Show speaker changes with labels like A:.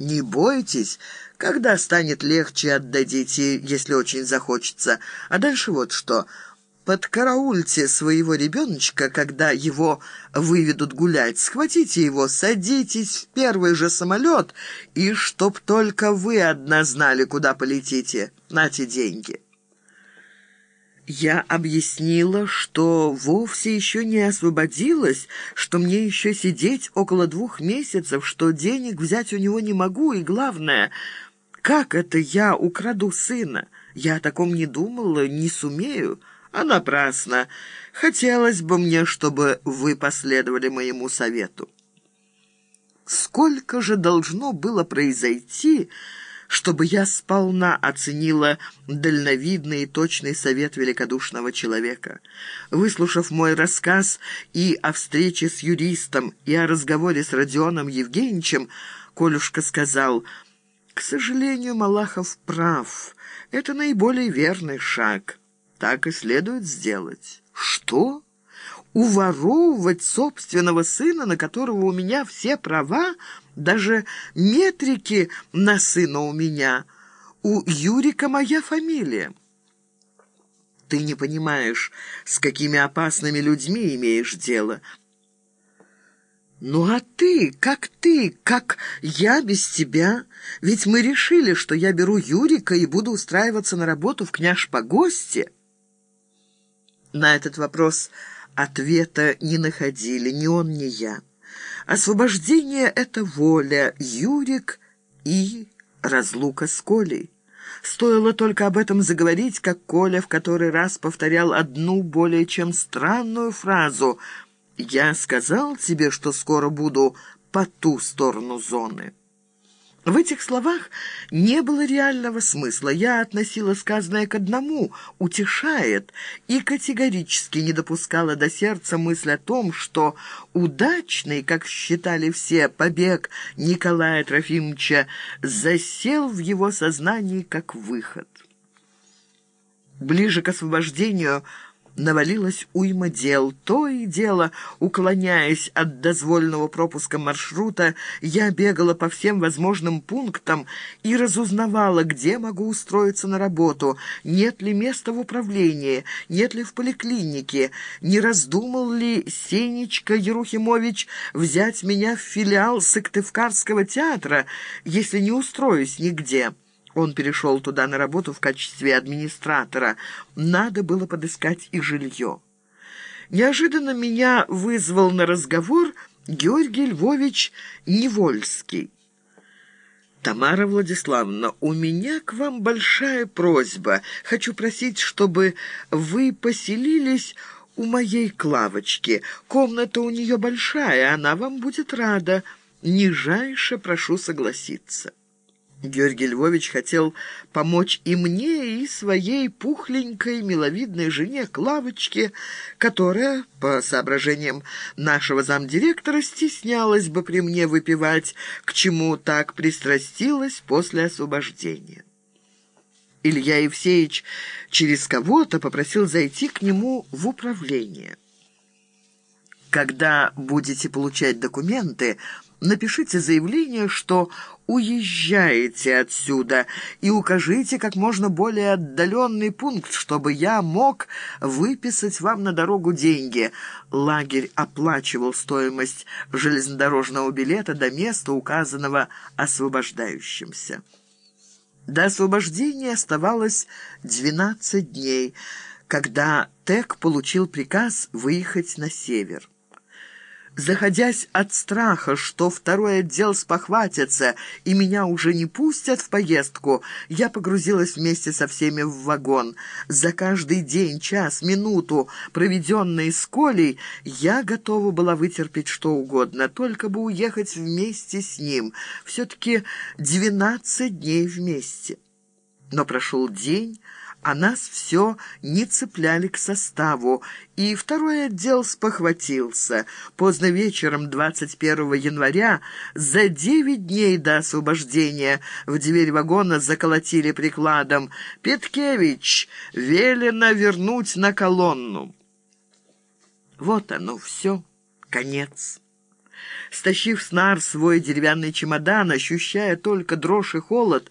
A: Не бойтесь, когда станет легче, отдадите, если очень захочется. А дальше вот что. Подкараульте своего ребеночка, когда его выведут гулять. Схватите его, садитесь в первый же самолет, и чтоб только вы одна знали, куда полетите. Нате деньги. Я объяснила, что вовсе еще не освободилась, что мне еще сидеть около двух месяцев, что денег взять у него не могу, и главное, как это я украду сына? Я о таком не думала, не сумею а напрасно. Хотелось бы мне, чтобы вы последовали моему совету. Сколько же должно было произойти, чтобы я сполна оценила дальновидный и точный совет великодушного человека. Выслушав мой рассказ и о встрече с юристом, и о разговоре с Родионом Евгеньевичем, Колюшка сказал, «К сожалению, Малахов прав. Это наиболее верный шаг» так и следует сделать. Что? Уворовывать собственного сына, на которого у меня все права, даже метрики на сына у меня. У Юрика моя фамилия. Ты не понимаешь, с какими опасными людьми имеешь дело. «Ну а ты, как ты, как я без тебя? Ведь мы решили, что я беру Юрика и буду устраиваться на работу в княж-погосте». На этот вопрос ответа не находили ни он, ни я. Освобождение — это воля, Юрик и разлука с Колей. Стоило только об этом заговорить, как Коля в который раз повторял одну более чем странную фразу «Я сказал тебе, что скоро буду по ту сторону зоны». В этих словах не было реального смысла. Я относила сказанное к одному «утешает» и категорически не допускала до сердца мысль о том, что удачный, как считали все, побег Николая Трофимовича засел в его сознании как выход. Ближе к освобождению навалилась уйма дел. То и дело, уклоняясь от дозволенного пропуска маршрута, я бегала по всем возможным пунктам и разузнавала, где могу устроиться на работу, нет ли места в управлении, нет ли в поликлинике, не раздумал ли Сенечка Ерухимович взять меня в филиал Сыктывкарского театра, если не устроюсь нигде. Он перешел туда на работу в качестве администратора. Надо было подыскать и жилье. Неожиданно меня вызвал на разговор Георгий Львович Невольский. «Тамара Владиславовна, у меня к вам большая просьба. Хочу просить, чтобы вы поселились у моей Клавочки. Комната у нее большая, она вам будет рада. Нижайше прошу согласиться». Георгий Львович хотел помочь и мне, и своей пухленькой, миловидной жене Клавочке, которая, по соображениям нашего замдиректора, стеснялась бы при мне выпивать, к чему так пристрастилась после освобождения. Илья Евсеевич через кого-то попросил зайти к нему в управление. Когда будете получать документы, напишите заявление, что уезжаете отсюда, и укажите как можно более отдаленный пункт, чтобы я мог выписать вам на дорогу деньги. Лагерь оплачивал стоимость железнодорожного билета до места, указанного освобождающимся. До освобождения оставалось 12 дней, когда ТЭК получил приказ выехать на север. Заходясь от страха, что второй отдел спохватится и меня уже не пустят в поездку, я погрузилась вместе со всеми в вагон. За каждый день, час, минуту, проведенные с Колей, я готова была вытерпеть что угодно, только бы уехать вместе с ним. Все-таки двенадцать дней вместе. Но прошел день, а нас все не цепляли к составу, и второй отдел спохватился. Поздно вечером 21 января, за девять дней до освобождения, в дверь вагона заколотили прикладом «Петкевич, велено вернуть на колонну». Вот оно все, конец. Стащив с нар свой деревянный чемодан, ощущая только дрожь и холод,